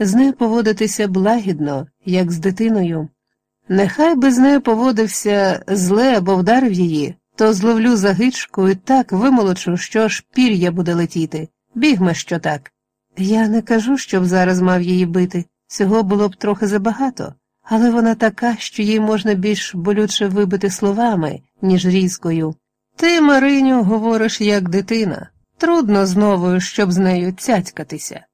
з нею поводитися благідно, як з дитиною. Нехай би з нею поводився зле або вдарив її, то зловлю за гичку і так вимолочу, що аж пір'я буде летіти. Бігме, що так. Я не кажу, щоб зараз мав її бити, цього було б трохи забагато, але вона така, що їй можна більш болюче вибити словами, ніж різкою. Ти, Мариню, говориш як дитина. Трудно знову, щоб з нею цяцькатися.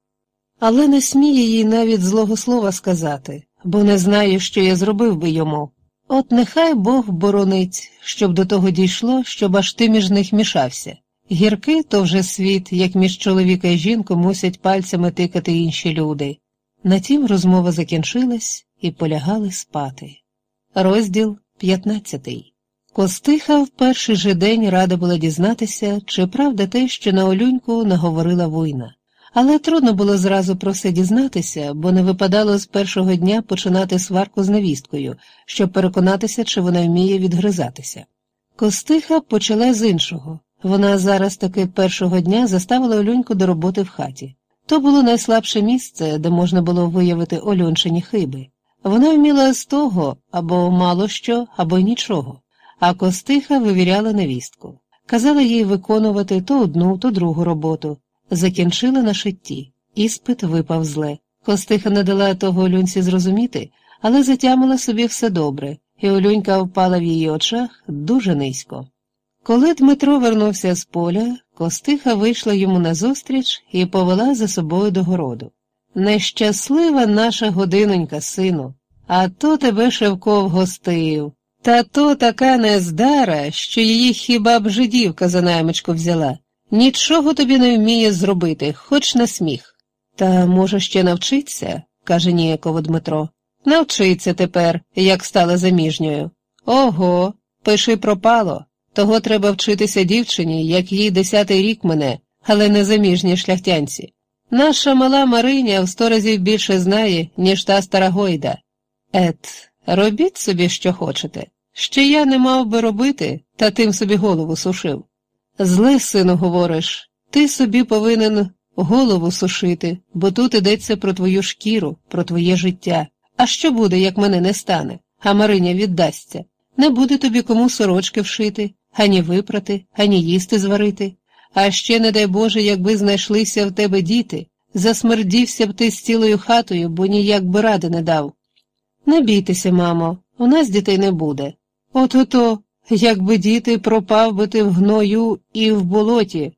Але не сміє їй навіть злого слова сказати, бо не знає, що я зробив би йому. От нехай Бог боронить, щоб до того дійшло, щоб аж ти між них мішався. Гіркий то вже світ, як між чоловіка і жінку мусять пальцями тикати інші люди. На тім розмова закінчилась і полягали спати. Розділ 15 Костиха в перший же день рада була дізнатися, чи правда те, що на Олюньку наговорила война. Але трудно було зразу про все дізнатися, бо не випадало з першого дня починати сварку з невісткою, щоб переконатися, чи вона вміє відгризатися. Костиха почала з іншого. Вона зараз таки першого дня заставила Олюньку до роботи в хаті. То було найслабше місце, де можна було виявити Ольончині хиби. Вона вміла з того або мало що, або нічого, а Костиха вивіряла невістку. Казала їй виконувати то одну, то другу роботу. Закінчила на шитті. Іспит випав зле. Костиха не дала того Олюнці зрозуміти, але затямила собі все добре, і Олюнька впала в її очах дуже низько. Коли Дмитро вернувся з поля, Костиха вийшла йому назустріч і повела за собою до городу. Нещаслива наша годинонька, сину, а то тебе Шевко вгостив. Та то така нездара, що її хіба б жидівка за наймичку взяла. Нічого тобі не вміє зробити, хоч на сміх. Та може ще навчиться, каже ніяково Дмитро. Навчиться тепер, як стала заміжньою. Ого, пиши пропало. Того треба вчитися дівчині, як їй десятий рік мене, але не заміжній шляхтянці. Наша мала Мариня в сто разів більше знає, ніж та стара Гойда. Ет, робіть собі, що хочете. Ще я не мав би робити, та тим собі голову сушив. Зле, сину, говориш, ти собі повинен голову сушити, бо тут йдеться про твою шкіру, про твоє життя. А що буде, як мене не стане, а Мариня віддасться? Не буде тобі кому сорочки вшити, ані випрати, ані їсти зварити. А ще, не дай Боже, якби знайшлися в тебе діти, засмердівся б ти з цілою хатою, бо ніяк би ради не дав. Не бійтеся, мамо, у нас дітей не буде. От ото, якби діти пропав би ти в гною і в болоті.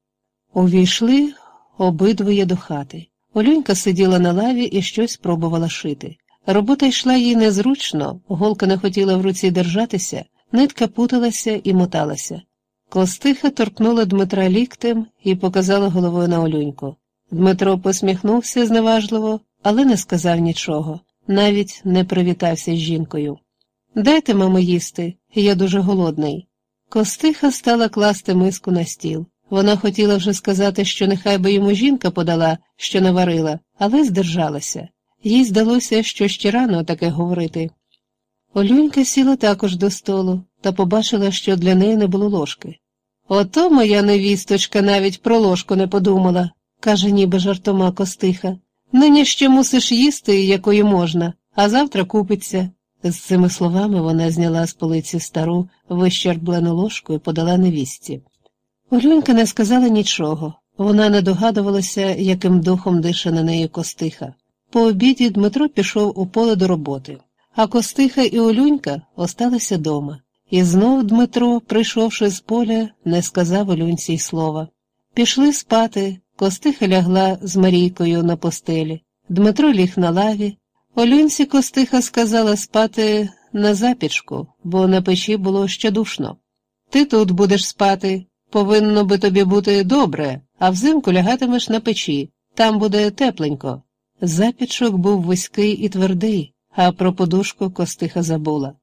Увійшли обидвоє до хати. Олюнька сиділа на лаві і щось пробувала шити. Робота йшла їй незручно, голка не хотіла в руці держатися, нитка путалася і моталася. Костиха торкнула Дмитра ліктем і показала головою на Олюньку. Дмитро посміхнувся зневажливо, але не сказав нічого, навіть не привітався з жінкою. Дайте, мамо, їсти, я дуже голодний. Костиха стала класти миску на стіл. Вона хотіла вже сказати, що нехай би йому жінка подала, що наварила, але здержалася. Їй здалося, що ще рано таке говорити. Олюнька сіла також до столу та побачила, що для неї не було ложки. Ото моя невісточка навіть про ложку не подумала, каже ніби жартома Костиха. Нині ще мусиш їсти, якою можна, а завтра купиться. З цими словами вона зняла з полиці стару вищерблену ложку і подала невістці. Олюнька не сказала нічого, вона не догадувалася, яким духом дише на неї Костиха. По обіді Дмитро пішов у поле до роботи, а Костиха і Олюнька осталися дома. І знов Дмитро, прийшовши з поля, не сказав Олюнці й слова. Пішли спати, Костиха лягла з Марійкою на постелі. Дмитро ліг на лаві. Олюнці Костиха сказала спати на запічку, бо на печі було ще душно. Ти тут будеш спати, повинно би тобі бути добре, а взимку лягатимеш на печі, там буде тепленько. Запічок був вузький і твердий, а про подушку Костиха забула.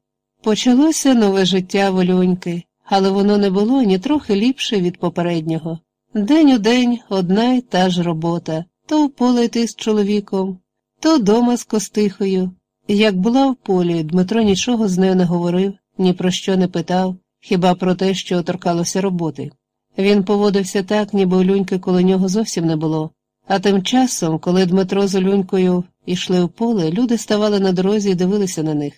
Почалося нове життя волюньки, але воно не було ні трохи ліпше від попереднього. День у день одна й та ж робота то в поле йти з чоловіком, то дома з Костихою. Як була в полі, Дмитро нічого з нею не говорив, ні про що не питав, хіба про те, що торкалося роботи. Він поводився так, ніби Олюньки коло нього зовсім не було. А тим часом, коли Дмитро з Олюнькою йшли в поле, люди ставали на дорозі і дивилися на них.